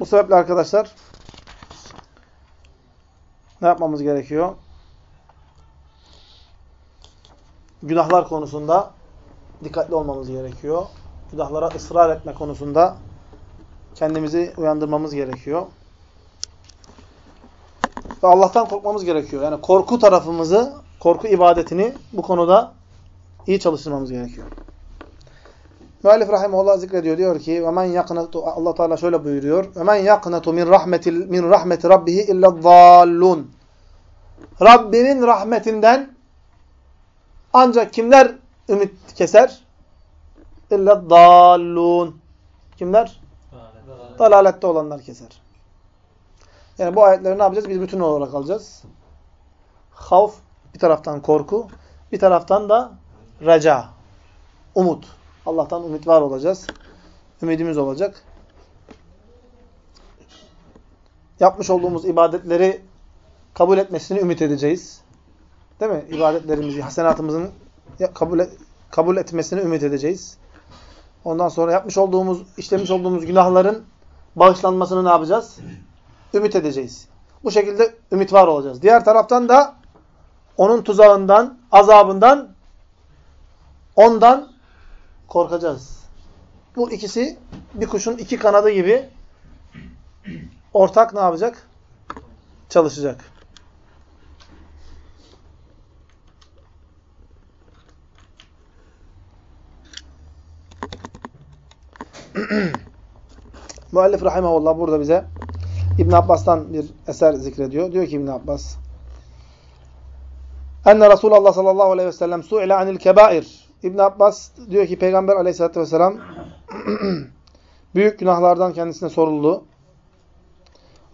Bu sebeple arkadaşlar ne yapmamız gerekiyor? Günahlar konusunda dikkatli olmamız gerekiyor. Günahlara ısrar etme konusunda kendimizi uyandırmamız gerekiyor. Ve Allah'tan korkmamız gerekiyor. Yani korku tarafımızı, korku ibadetini bu konuda iyi çalıştırmamız gerekiyor. Müellif rahimehullah zikrediyor diyor ki ve men yaknatu Allah Teala şöyle buyuruyor. Ve men yaknatu min rahmetil min rahmeti rabbih illa dallun. Rabbinin rahmetinden ancak kimler ümit keser? İlla dallun. Kimler? Dalalette olanlar keser. Yani bu ayetleri ne yapacağız? Biz bütün olarak alacağız. Havf bir taraftan korku, bir taraftan da reca, umut. Allah'tan ümit var olacağız. Ümidimiz olacak. yapmış olduğumuz ibadetleri kabul etmesini ümit edeceğiz. Değil mi? İbadetlerimizi, hasenatımızın kabul, et, kabul etmesini ümit edeceğiz. Ondan sonra yapmış olduğumuz, işlemiş olduğumuz günahların bağışlanmasını ne yapacağız? Ümit edeceğiz. Bu şekilde ümit var olacağız. Diğer taraftan da onun tuzağından, azabından, ondan korkacağız. Bu ikisi bir kuşun iki kanadı gibi ortak ne yapacak? Çalışacak. (clears throat) Müellif rahimahullah burada bize İbn Abbas'tan bir eser zikrediyor. Diyor ki İbn Abbas Enne Resulullah sallallahu aleyhi ve sellem su'ile anil kebair. İbn Abbas diyor ki Peygamber aleyhissalatü vesselam (clears throat) büyük günahlardan kendisine soruldu.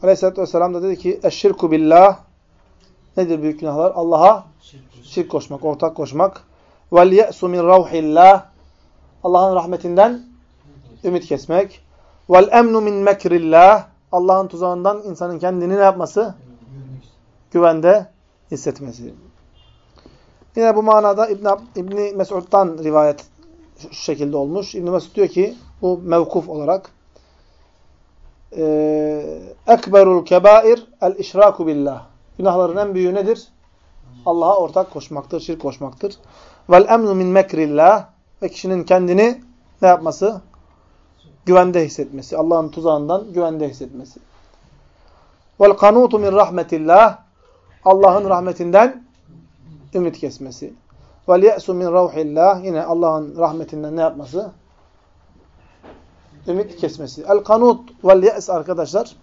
Aleyhisselatü vesselam da dedi ki eşşirku billah nedir büyük günahlar? Allah'a şirk koşmak, ortak koşmak. Vel ye'su min ravhillah Allah'ın rahmetinden ümit kesmek. Vel emnu min mekrillah Allah'ın tuzağından insanın kendini ne yapması? Güvende hissetmesi. Yine bu manada İbn İbn Mesud'dan rivayet şu şekilde olmuş. İbn Mesud diyor ki bu mevkuf olarak ekberul kebair el işraku billah. Günahların en büyüğü nedir? Allah'a ortak koşmaktır, şirk koşmaktır. Vel emnu min mekrillah ve kişinin kendini ne yapması? Güvende hissetmesi. Allah'ın tuzağından güvende hissetmesi. Vel kanutu min rahmetillah. Allah'ın rahmetinden ümit kesmesi. Ye'su min ravhillah. Yine Allah'ın rahmetinden ne yapması? Ümit kesmesi. El kanut vel ye's arkadaşlar.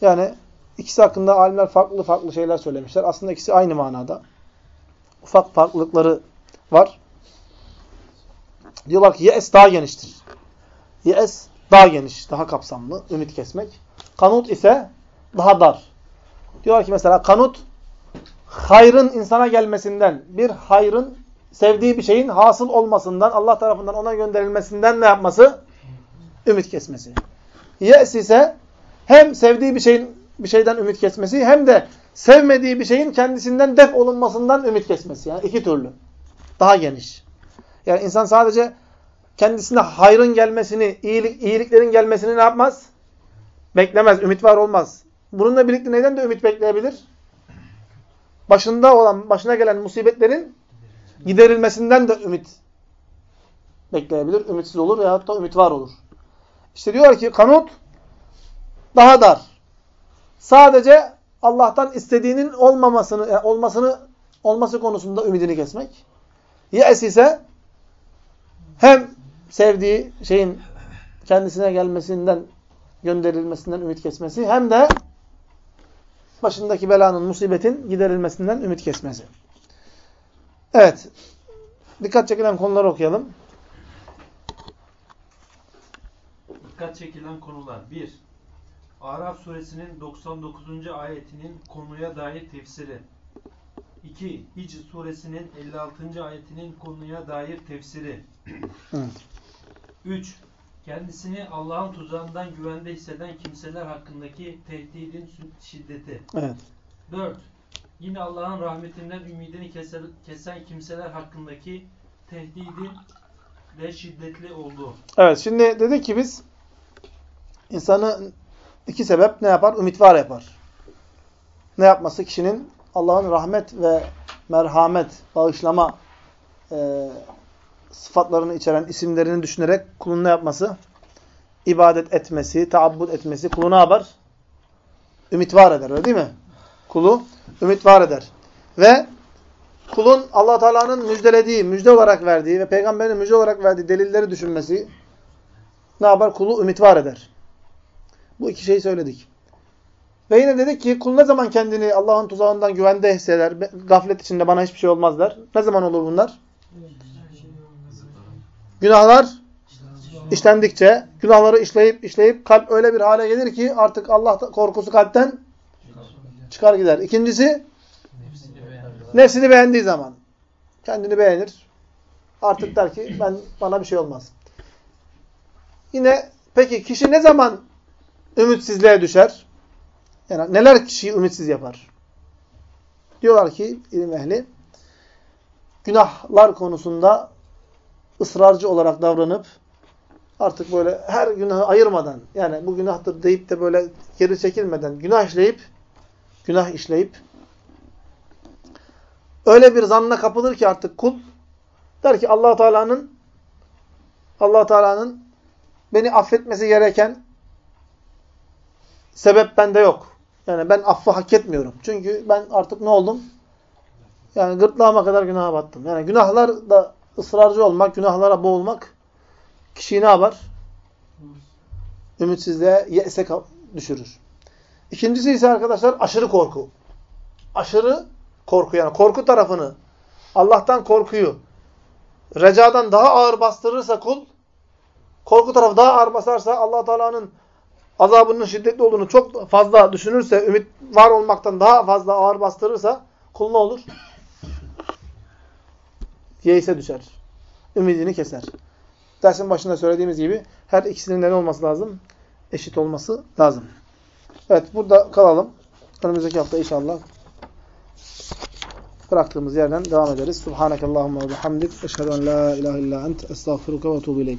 Yani ikisi hakkında alimler farklı farklı şeyler söylemişler. Aslında ikisi aynı manada. Ufak farklılıkları var. Diyorlar ki ye's daha geniştir. Ye's daha geniş, daha kapsamlı. Ümit kesmek. Kanut ise daha dar. Diyorlar ki mesela kanut hayrın insana gelmesinden, bir hayrın sevdiği bir şeyin hasıl olmasından, Allah tarafından ona gönderilmesinden ne yapması? Ümit kesmesi. Yes ise hem sevdiği bir şeyin bir şeyden ümit kesmesi hem de sevmediği bir şeyin kendisinden def olunmasından ümit kesmesi. Yani iki türlü. Daha geniş. Yani insan sadece kendisine hayrın gelmesini, iyilik, iyiliklerin gelmesini ne yapmaz? Beklemez, ümit var olmaz. Bununla birlikte neden de ümit bekleyebilir? Başında olan, başına gelen musibetlerin giderilmesinden de ümit bekleyebilir. Ümitsiz olur veyahut da ümit var olur. İşte diyor ki kanut daha dar. Sadece Allah'tan istediğinin olmamasını, yani olmasını olması konusunda ümidini kesmek. Yes ise hem sevdiği şeyin kendisine gelmesinden, gönderilmesinden ümit kesmesi hem de başındaki belanın, musibetin giderilmesinden ümit kesmesi. Evet. Dikkat çekilen konuları okuyalım. Dikkat çekilen konular 1. Araf suresinin 99. ayetinin konuya dair tefsiri. 2. Hicr suresinin 56. ayetinin konuya dair tefsiri. Evet. 3. Kendisini Allah'ın tuzağından güvende hisseden kimseler hakkındaki tehdidin şiddeti. Evet. 4. Yine Allah'ın rahmetinden ümidini kesen, kesen kimseler hakkındaki tehdidin de şiddetli olduğu. Evet. Şimdi dedik ki biz insanı iki sebep ne yapar? Ümit var yapar. Ne yapması? Kişinin Allah'ın rahmet ve merhamet, bağışlama e, sıfatlarını içeren isimlerini düşünerek kulun ne yapması? İbadet etmesi, taabbut etmesi. Kulu ne yapar? Ümit var eder. Öyle değil mi? Kulu ümit var eder. Ve kulun allah Teala'nın müjdelediği, müjde olarak verdiği ve peygamberin müjde olarak verdiği delilleri düşünmesi ne yapar? Kulu ümit var eder. Bu iki şeyi söyledik. Ve yine dedik ki kul ne zaman kendini Allah'ın tuzağından güvende hisseder, gaflet içinde bana hiçbir şey olmaz der. Ne zaman olur bunlar? Günahlar işlendikçe, günahları işleyip işleyip kalp öyle bir hale gelir ki artık Allah korkusu kalpten çıkar gider. İkincisi nefsini beğendiği zaman. Kendini beğenir. Artık der ki ben bana bir şey olmaz. Yine peki kişi ne zaman ümitsizliğe düşer? Yani neler kişiyi ümitsiz yapar? Diyorlar ki ilim ehli günahlar konusunda ısrarcı olarak davranıp artık böyle her günahı ayırmadan yani bu günahtır deyip de böyle geri çekilmeden günah işleyip günah işleyip öyle bir zanna kapılır ki artık kul der ki Allah Teala'nın Allah Teala'nın beni affetmesi gereken sebep bende yok. Yani ben affı hak etmiyorum. Çünkü ben artık ne oldum? Yani gırtlağıma kadar günaha battım. Yani günahlar da ısrarcı olmak, günahlara boğulmak kişiyi ne yapar? Ümitsizliğe, yese düşürür. İkincisi ise arkadaşlar aşırı korku. Aşırı korku yani korku tarafını, Allah'tan korkuyu, recadan daha ağır bastırırsa kul, korku tarafı daha ağır basarsa allah Teala'nın azabının şiddetli olduğunu çok fazla düşünürse, ümit var olmaktan daha fazla ağır bastırırsa kul ne olur? Yeise düşer. Ümidini keser. Dersin başında söylediğimiz gibi her ikisinin de ne olması lazım? Eşit olması lazım. Evet burada kalalım. Önümüzdeki hafta inşallah bıraktığımız yerden devam ederiz. Subhanakallahumma ve bihamdik. Eşhedü en la ilahe illa ent. Estağfiruka ve tuğbu.